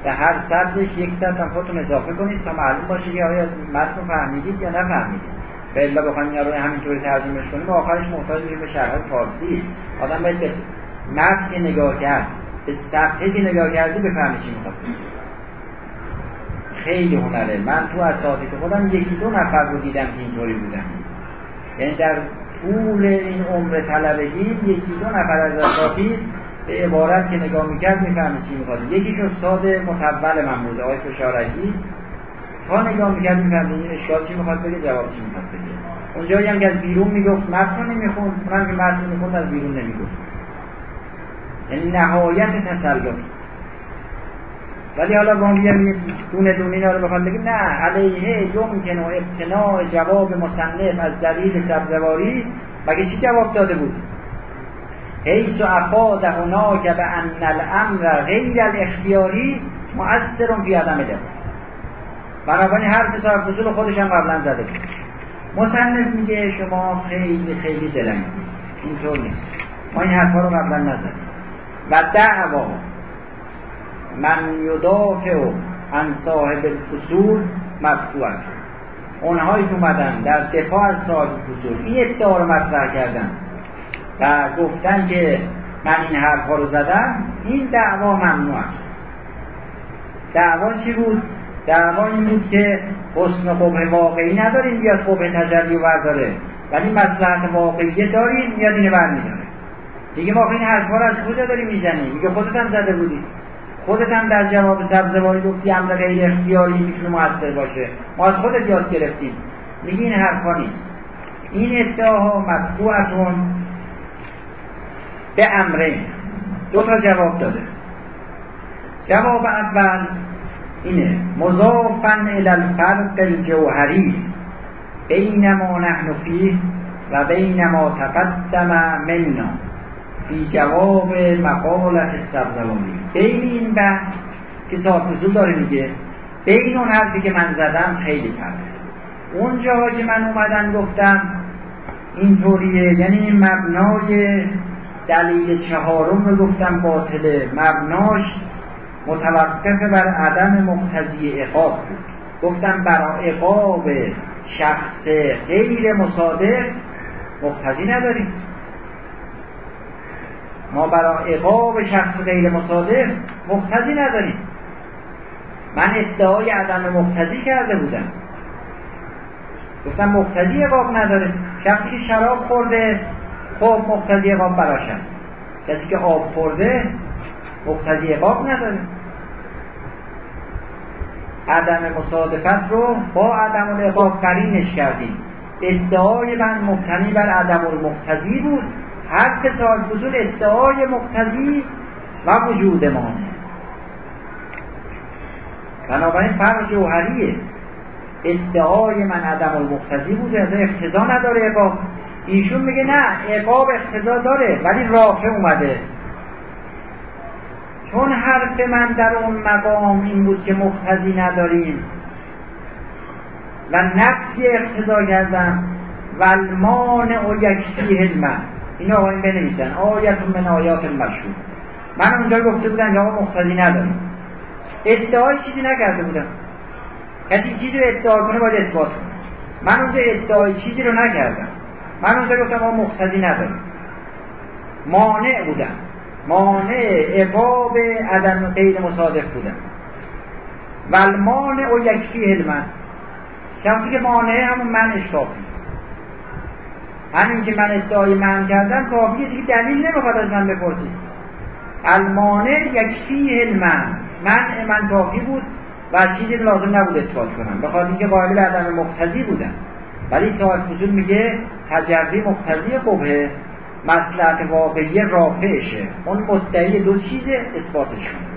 به هر سطحش یک سطح هم خودتون اضافه کنید تا معلوم باشه که آیا متن فهمیدید یا نفهمیدید. به الا بخوایم اینا رو همینطوری ترجمهش کنیم آخرش محتاج به شرح فارسی. آدم باید متن نگاه کرد به صفحه که نگاه کردی بفهمی چی می‌خواد. خیلی هنره. من تو اساتید خودم یکی دو نفر رو دیدم که اینطوری بودن. یعنی در طول این عمر طلبگی یکی دو نفر از اساتید به عبارت که نگاه می‌کرد می‌فهمه چی می‌خواد. یکیش استاد متول من بوده آقای فشارکی تا نگاه می‌کرد می‌فهمه این اشکال چی می‌خواد بگه جواب چی می‌خواد بگه. اونجایی هم که از بیرون می‌گفت متن نمی‌خوند اونم که متن می‌خوند از بیرون نمی‌گفت. یعنی نهایت تسلط. ولی حالا با بیاریم دونه دونه اینا رو بخوام بگیم نه علیه یمکن و ابتناع جواب مصنف از دلیل سبزواری. مگه چی جواب داده بود؟ حیث افاد هناک به ان الامر غیر الاختیاری مؤثر فی عدم ده بنابراین هر صاحب فضول خودش هم قبلا زده. بود مصنف میگه شما خیلی خیلی زلنگی اینطور نیست. ما این حرفا رو قبلا نزدیم. و دعوا. من یدافع عن صاحب الفصول مدفوع اونهایی که اومدن در دفاع از صاحب الفصول. این ادعا رو مطرح کردن. و گفتن که من این حرفها رو زدم این دعوا ممنوع دعوا چی بود؟ دعوا این بود که حسن قبه واقعی نداریم بیاد قبه تجلی و برداره. ولی مسلحت واقعی داریم میاد اینو برمیداره. دیگه ما این حرفا رو از کجا داریم می‌زنیم. میگه خودت هم زده بودی. خودت هم در جواب سبزواری گفتی امر غیر اختیاری می‌تونه موثر باشه. ما از خودت یاد گرفتیم. میگه این حرفا نیست. این ادعاها مدفوعتون به امره. دو تا جواب داده. جواب اول اینه مضافن الى الفرق الجوهری بین ما نحن فیه و بین ما تقدم منا. فی جواب مقالت سبزوانی بین این بحث که صاحب داره میگه بین اون حرفی که من زدم خیلی فرقه. اون جاها که من اومدن گفتم اینطوریه یعنی مبنای دلیل چهارم رو گفتم باطله مبناش متوقف بر عدم مقتضی عقاب بود. گفتم برای عقاب شخص غیر مصادق مقتضی نداریم. ما برای عقاب شخص غیر مصادق مقتضی نداریم. من ادعای عدم مقتضی کرده بودم. گفتم مقتضی عقاب نداره. شخصی که شراب خورده خب مقتضی عقاب براش هست. کسی که آب خورده مقتضی عقاب نداره. عدم مصادفت رو با عدم العقاب قرینش کردیم. ادعای من مبتنی بر عدم المقتضی بود. حق صاحب فضول ادعای مقتضی و وجود ما. بنابراین فرق جوهریه. ادعای من عدم المقتضی بود از اقتضا نداره عقاب. ایشون میگه نه عقاب اقتضا داره ولی رافع اومده. چون حرف من در اون مقام این بود که مقتضی نداریم و نفی اقتضا کردم و المان و یکفی علمه این آقایین بنویسن آیت من آیات مشهور. من اونجا گفته بودم که آقا مقتضی نداریم. ادعای چیزی نکرده بودم. کسی چیزی رو ادعا کنه باید اثبات کنه. من اونجا ادعای چیزی رو نکردم. من اونجا گفتم آقا مقتضی نداریم مانع بودم. مانع عقاب عدم غیر مصادف بودم. و المانع و یکفی علمن شخصی که مانع همون من کافی. همین که من ادعای من کردم کافیه دیگه دلیل نمی‌خواد از من بپرسید المانع یکفی علمن من من کافی بود و چیزی لازم نبود اثبات کنم. بخاطر اینکه قائل عدم مقتضی بودم. ولی صاحب فضول میگه تجربی مقتضی قبه مسلحت واقعی رافعشه. اون مدعی دو چیز اثباتش کنه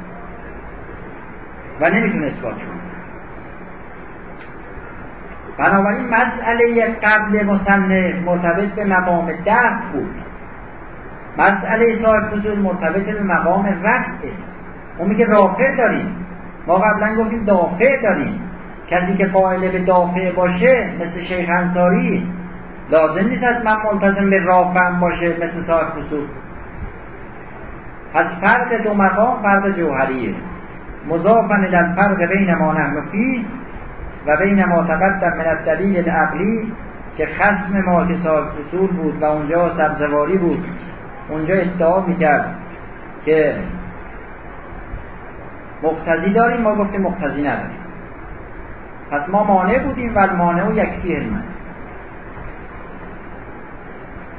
و نمی‌تونه اثبات کنه. بنابراین مسئله قبل مصنف مرتبط به مقام دفع بود. مسئله صاحب فضول مرتبط به مقام رفعه. اون میگه رافع داریم. ما قبلا گفتیم دافع داریم. کسی که قائل به دافع باشه مثل شیخ انصاری لازم نیست از من ملتزم به رافع باشه مثل صاحب فضول پس فرق دو مقام فرق جوهریه. مضافن در فرق بین ما نحن فی و بین ما تقدم من الدلیل العقلی که خسم ما که صاحب بود و اونجا سبزواری بود. اونجا ادعا می‌کرد که مقتضی داریم ما گفتیم مقتضی نداریم. پس ما مانع بودیم و مانع و یکفی علمه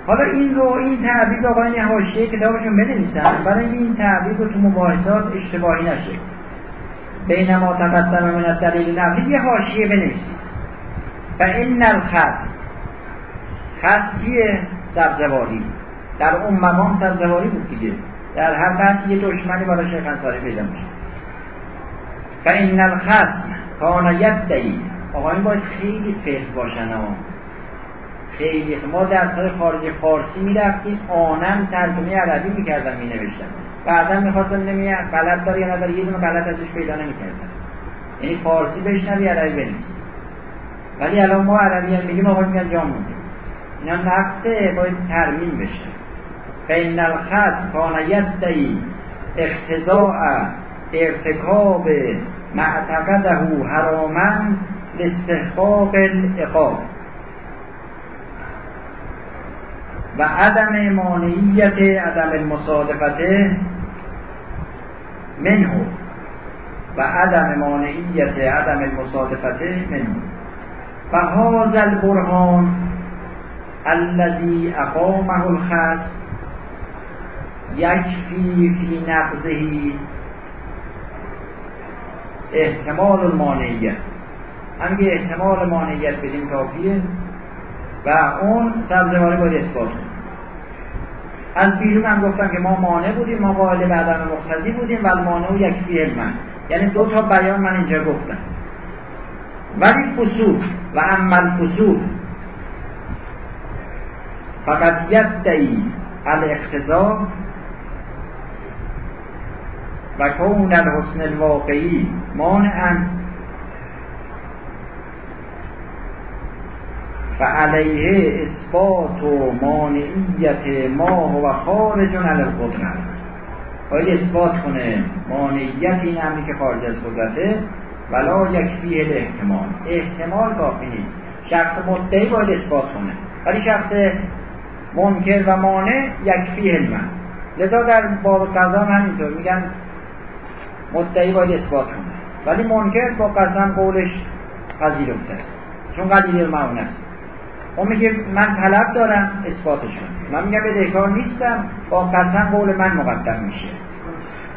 حالا این رو این تعبیر آقایان حاشیه کتابشون بنویسن برای این تعبیر رو تو مباحثات اشتباهی نشه. بین ما تقدم من الدلیل نقلی یه حاشیه بنویسید. و این الخص خص. کیه؟ سبزواری. در اون مقام سبزواری بود دیگه. در هر بحث یه دشمنی برای شیخ انصاری پیدا میشه و این الخصم کان یدعی آقایون باید خیلی فقه باشن ها. خیلی ما در خارج فارسی می‌رفتیم آنم ترجمه عربی می‌کردم مینوشتم بعدا می‌خواستم نمیه غلط داره یا نداره یه دونه غلط ازش پیدا نمی‌کردم یعنی فارسی بشنوی عربی بنویس. ولی الان ما عربی هم میگیم آقا میگن جا مونده اینا نقصه باید ترمیم بشه. فین الخص کان یدعی اختزاع ارتکاب معتقده حراما لاستحقاق العقاب و عدم مانعیت عدم المصادفت منه. و عدم مانعیت عدم المصادفت منه. و هذا البرهان الذي اقامه الخاص یکفی فی نقضه احتمال المانعیت. هم احتمال مانعیت بدیم کافیه و اون سبزواری باید اثبات از بیرون هم گفتم که ما مانع بودیم ما قائل به عدم بودیم و المانع و یکفی علمن یعنی دو تا بیان من اینجا گفتم. ولی فسوق و عمل فسوق فقط یدعی الاقتضا و کون الحسن الواقعی مانعا. فعلیه اثبات و مانعیت ما و خارج عن القدرت. باید اثبات کنه مانعیت این امری که خارج از قدرته ولا یکفیه احتمال. احتمال کافی نیست. شخص مدعی باید اثبات کنه. ولی شخص منکر و مانع یکفی علم لذا در باب قضا همینطور میگن مدعی باید اثبات کنه. ولی منکر با قسم قولش پذیرفته. چون قلیل المعون است. اون میگه من طلب دارم اثباتش من میگم بدهکار نیستم. با قسم قول من مقدم میشه.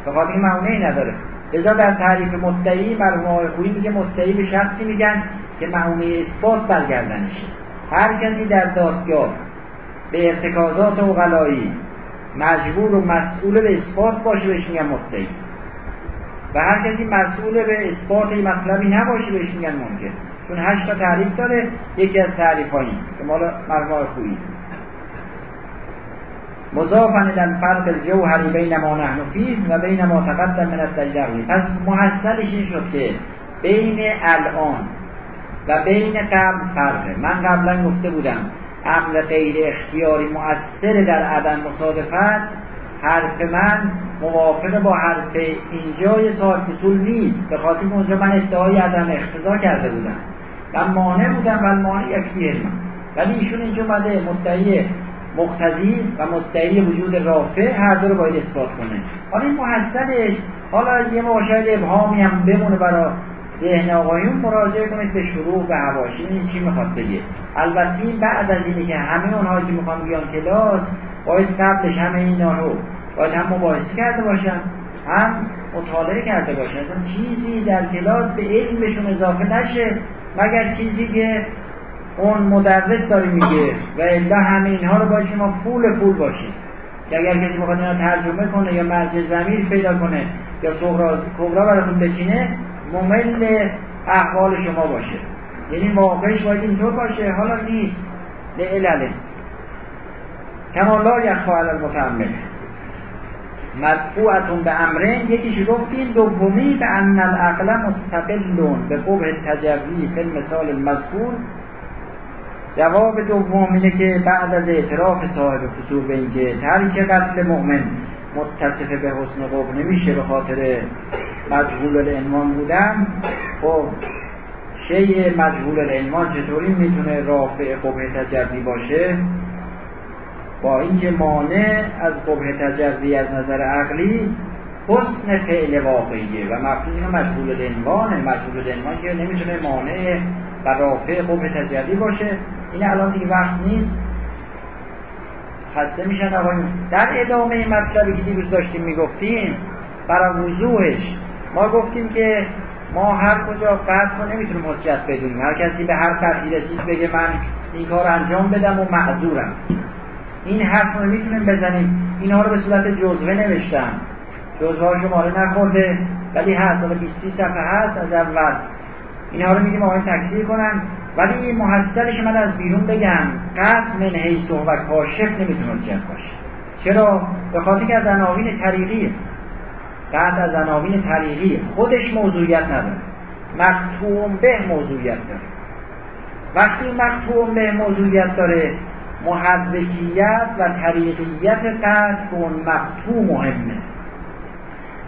خاطر این معونه نداره. لذا در تعریف مدعی مرحوم آقای خویی میگه مدعی به شخصی میگن که معونه اثبات برگردنشه. هر کسی در دادگاه به ارتکازات غلایی مجبور و مسئول به اثبات باشه بهش میگن مدعی. و هر کسی مسئول به اثبات مطلبی نباشه بهش میگن ممکن چون هشت تعریف داره یکی از تعریف هایی که مال مرمار خویی. مضافن در فرق الجوهری بین ما نحن و بین ما تقدم من الدلیل پس محصلش این شد که بین الان و بین قبل فرقه من قبلا گفته بودم عقل غیر اختیاری مؤثر در عدم مصادفت حرف من موافق با حرف اینجای صاحب فصول نیست به خاطر اونجا من ادعای عدم اختزا کرده بودم. و مانع بودم و مانع یکی علم. ولی ایشون اینجا اومده مدعی مقتضی و مدعی وجود رافع هر دو رو باید اثبات کنه. حالا این محصلش حالا یه ما ابهامی هم بمونه برای ذهن آقایون مراجعه کنید به شروع به هواشی این چی می‌خواد بگه؟ البته بعد از اینه که همه اونهایی که می‌خوان بیان کلاس باید قبلش همه اینا رو باید هم مباحثه کرده باشن هم مطالعه کرده باشن. اصلا چیزی در کلاس به علمشون اضافه نشه مگر چیزی که اون مدرس داره میگه و الا همه اینها رو باید شما فول فول باشید که اگر کسی می‌خواد اینا ترجمه کنه یا مرجع زمیر پیدا کنه یا صغرا کبرا براتون بچینه ممل احوال شما باشه. یعنی واقعش باید اینطور باشه. حالا نیست. لعلله. کما لا یخفا علی المتعمل. مدفوعتون به امرین یکیش گفتیم دومی به ان العقل مستقلون به قبه تجوی فی مثال المذکور. جواب دوم اینه که بعد از اعتراف صاحب فصول به اینکه ترک قتل مؤمن متصف به حسن قبه نمیشه به خاطر مجهول العنوان بودن خب شیء مجهول العنوان چطوری می‌تونه رافع قبه تجوی باشه؟ با اینکه مانع از قبه تجربی از نظر عقلی حسن فعل واقعیه و مفهوم مشغول الانوانه مشغول الانوان که نمی‌تونه مانع و رافع قبه تجربی باشه. این الان دیگه وقت نیست. خسته میشن آقایون. در ادامه مطلبی که دیروز داشتیم می‌گفتیم برای وضوحش ما گفتیم که ما هر کجا قطع رو نمی‌تونیم حجت بدونیم هر کسی به هر قطعی رسید بگه من این کار انجام بدم و معذورم. این حرف رو می‌تونیم بزنیم. اینها رو به صورت جزوه نوشتم جزوه ها شماره نخورده ولی هست. حالا 20 صفحه هست از اول. اینها رو میگیم آقای تکثیر کنن. ولی محصلش من از بیرون بگم. قطع من حیث و کاشف نمی‌تونه جمع باشه. چرا؟ به خاطر که از عناوین طریقیه. قطع از عناوین طریقی خودش موضوعیت نداره. مقتوم به موضوعیت داره. وقتی مقتوم به موضوعیت داره محرکیت و طریقیت قطع اون مقتوع مهمه.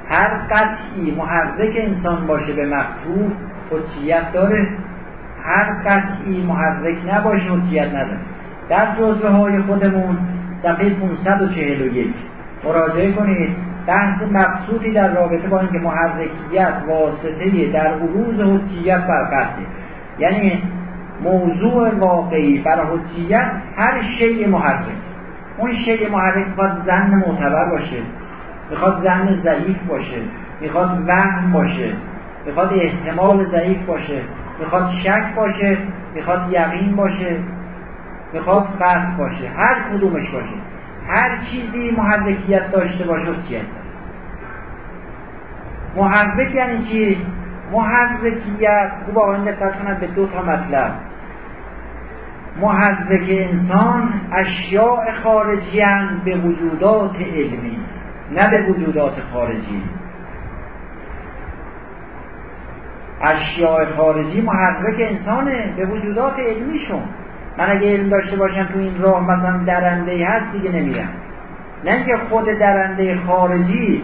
هر قطعی محرک انسان باشه به مقتوع حجیت داره. هر قطعی محرک نباشه حجیت نداره. در جزوه های خودمون صفحه 541 مراجعه کنید. بحث مقصودی در رابطه با اینکه محرکیت واسطه در عروض حجیت بر یعنی موضوع واقعی برای حجیت هر شیء محرک. اون شیء محرک می‌خواد زن معتبر باشه. می‌خواد زن ضعیف باشه. می‌خواد وهم باشه. می‌خواد احتمال ضعیف باشه. می‌خواد شک باشه. می‌خواد یقین باشه. می‌خواد قصد باشه. هر کدومش باشه. هر چیزی محرکیت داشته باشه حجیت محرک یعنی چی؟ محرکیت خوب آقایان دقت کنند به دو تا مطلب. محرک انسان اشیاء خارجی به وجودات علمی نه به وجودات خارجی. اشیاء خارجی محرک انسانه به وجودات علمیشون. من اگه علم داشته باشم تو این راه مثلا درنده هست دیگه نمیرم. نه اینکه خود درنده خارجی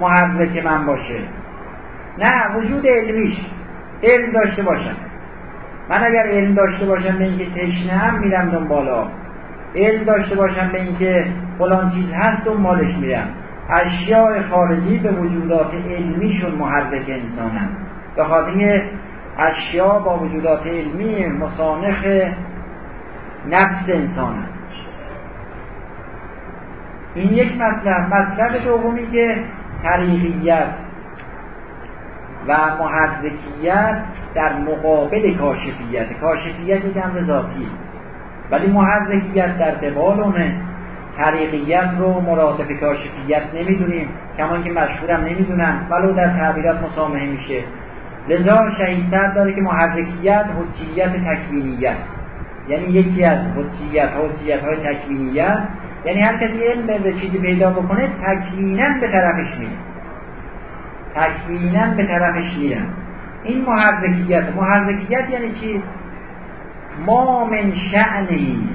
محرک من باشه. نه وجود علمیش. علم داشته باشم. من اگر علم داشته باشم به اینکه تشنه هم میرم دنبالا علم داشته باشم به اینکه فلان چیز هست دنبالش میرم. اشیاء خارجی به وجودات علمیشون محرک انسانن. به خاطر اشیاء با وجودات علمی مصانخ نفس انسان این یک مطلب. مطلب دومی که طریقیت و محرکیت در مقابل کاشفیت. کاشفیت یک امر ذاتی. ولی محرکیت در قبال اونه. طریقیت رو مرادف کاشفیت نمی‌دونیم. کما این که مشهورم نمی‌دونن ولو در تعبیرات مسامحه میشه. لذا شهید داره که محرکیت حجیت تکوینیت. یعنی یکی از حجیت حجیت های تکوینیت. یعنی هر کسی علم به چیزی پیدا بکنه تکوینا به طرفش میره. تکوینا به طرفش میرن این محرکیت محرکیت یعنی چی؟ ما من شعنی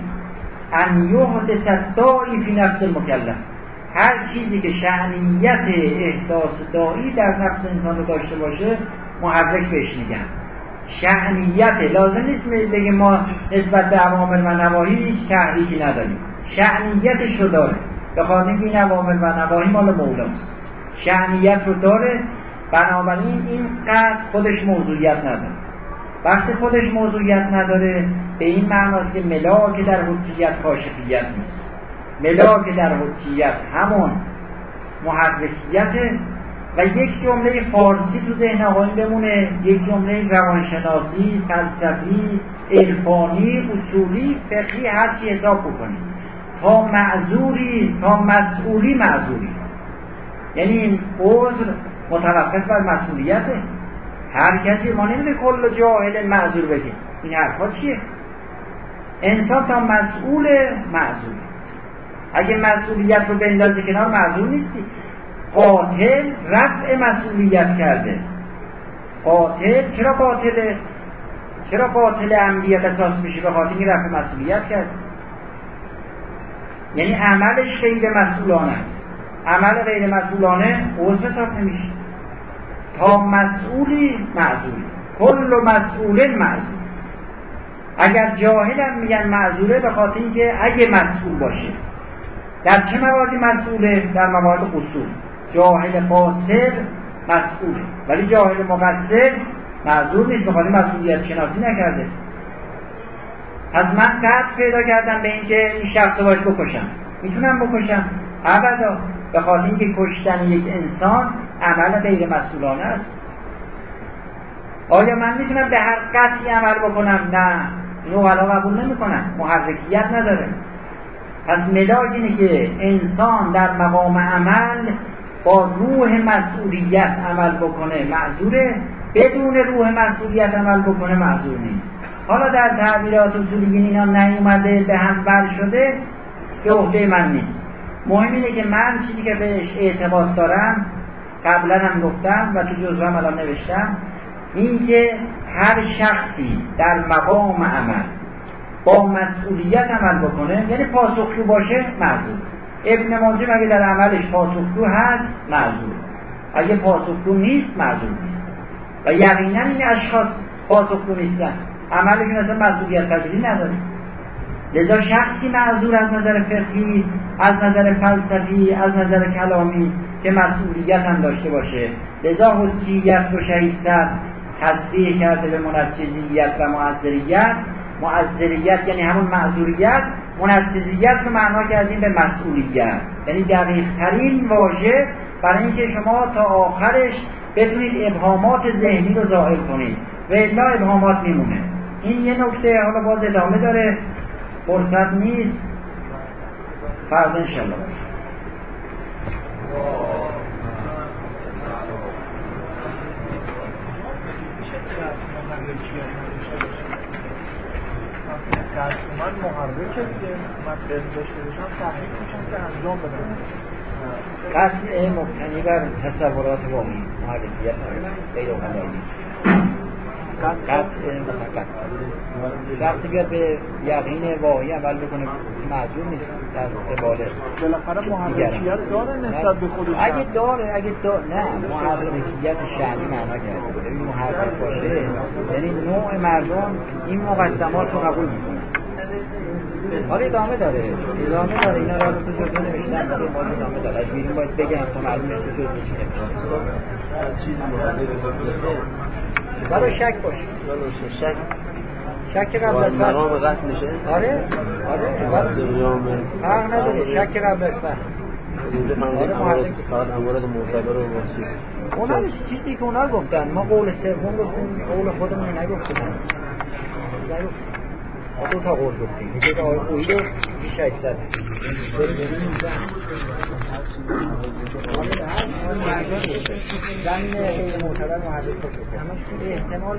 ان یحدث الدائی فی نفس المکلف. هر چیزی که شعنیت احداث دایی در نفس انسان رو داشته باشه محرک بهش میگن. شعنیت لازم نیست بگه ما نسبت به عوامل و نواهی هیچ تحریکی نداریم. شعنیتش رو داره. به خاطر این عوامل و نواهی مال مولاست. شعنیت رو داره. بنابراین این قصد خودش موضوعیت نداره. وقتی خودش موضوعیت نداره به این معناست که ملاک در حجیت کاشفیت نیست. ملاک در حجیت همون محرکیت و یک جمله فارسی تو ذهن آقایون بمونه یک جمله روانشناسی فلسفی عرفانی اصولی فقهی هر چی حساب بکنید تا معذوری تا مسئولی معذوری. یعنی عذر متوقف بر مسئولیته. هر کسی ما نمیده کل جاهل معذور بگیم. این حرفا چیه؟ انسان تا مسئول معذور اگه مسئولیت رو بندازی کنار معذور نیستی. قاتل رفع مسئولیت کرده. قاتل چرا قاتله چرا قاتل عمدیت اساس میشه به خاطر رفع مسئولیت کرد یعنی عملش غیر مسئولانه است. عمل غیر مسئولانه عضو حساب نمیشه. تا مسئولی معذوری کل مسئول معذور اگر جاهل میگن معذوره به خاطر اینکه اگه مسئول باشه. در چه مواردی مسئوله؟ در موارد قصور. جاهل قاصر مسئوله. ولی جاهل مقصر معذور نیست. به خاطر مسئولیت شناسی نکرده. از من قطع پیدا کردم به اینکه این شخص رو باید بکشم. می‌تونم بکشم؟ ابدا. به خاطر اینکه کشتن یک انسان عمل غیر مسئولانه است. آیا من می‌تونم به هر قطعی عمل بکنم؟ نه. اینو حالا قبول نمی‌کنن محرکیت نداره. پس ملاک اینه که انسان در مقام عمل با روح مسئولیت عمل بکنه. معذوره. بدون روح مسئولیت عمل بکنه معذور نیست. حالا در تعبیرات اصولی اینا نیومده به هم بر شده به عهده من نیست. مهم اینه که من چیزی که بهش اعتقاد دارم قبلا هم گفتم و تو جزوه الان نوشتم این که هر شخصی در مقام عمل با مسئولیت عمل بکنه یعنی پاسخگو باشه معذور. ابن ماجم اگه در عملش پاسخگو هست؟ معذور. اگه پاسخگو نیست معذور نیست. و یقینا این اشخاص پاسخگو نیستن. عملشون اصلا مسئولیت پذیری نداره. لذا شخصی معذور از نظر فقهی از نظر فلسفی از نظر کلامی که مسئولیت هم داشته باشه. لذا حجیت و شهیدت تصریح کرده به منجزیت و معذریت. معذریت یعنی همون معذوریت منجزیت رو معنا کردیم به مسئولیت. یعنی دقیق ترین واژه برای اینکه شما تا آخرش بتونید ابهامات ذهنی رو ظاهر کنید. و الا ابهامات میمونه. این یه نکته حالا باز ادامه داره. فرصت نیست. فردا انشالله من محرکه دیگه. من قسم داشته باشم تحریک میشم که انجام بدم قطع مبتنی بر تصورات واقعی محرکیت غیر غلایی قطع قطع شخصی بیاد به یقین واقعی عمل بکنه معذور نیست. در قبال بالاخره محرکیت داره نسبت به خودش. اگه داره اگه داره. نه محرکیت شعنی معنا کرده ببین محرک باشه. یعنی نوع مردم این مقدمات رو قبول می‌کنه. حالا ادامه داره. ادامه داره. اینا رو تو جزء نوشتن. ولی ما ادامه داره از بیرون باید بگم تا معلومش تو جزء چی برای شک باشه شک شک قبل از مقام قطع میشه؟ آره. آره. فرق نداره. شک قبل از واسیس اونا چیزی که اونا گفتن. ما قول سوم گفتیم قول خودمون نگفتیم. نگفتیم. دو تا قول گفتیم. یکی که آقای خویی رو بیش اکثر زن غیر معتبر محرک رو گفتیم احتمال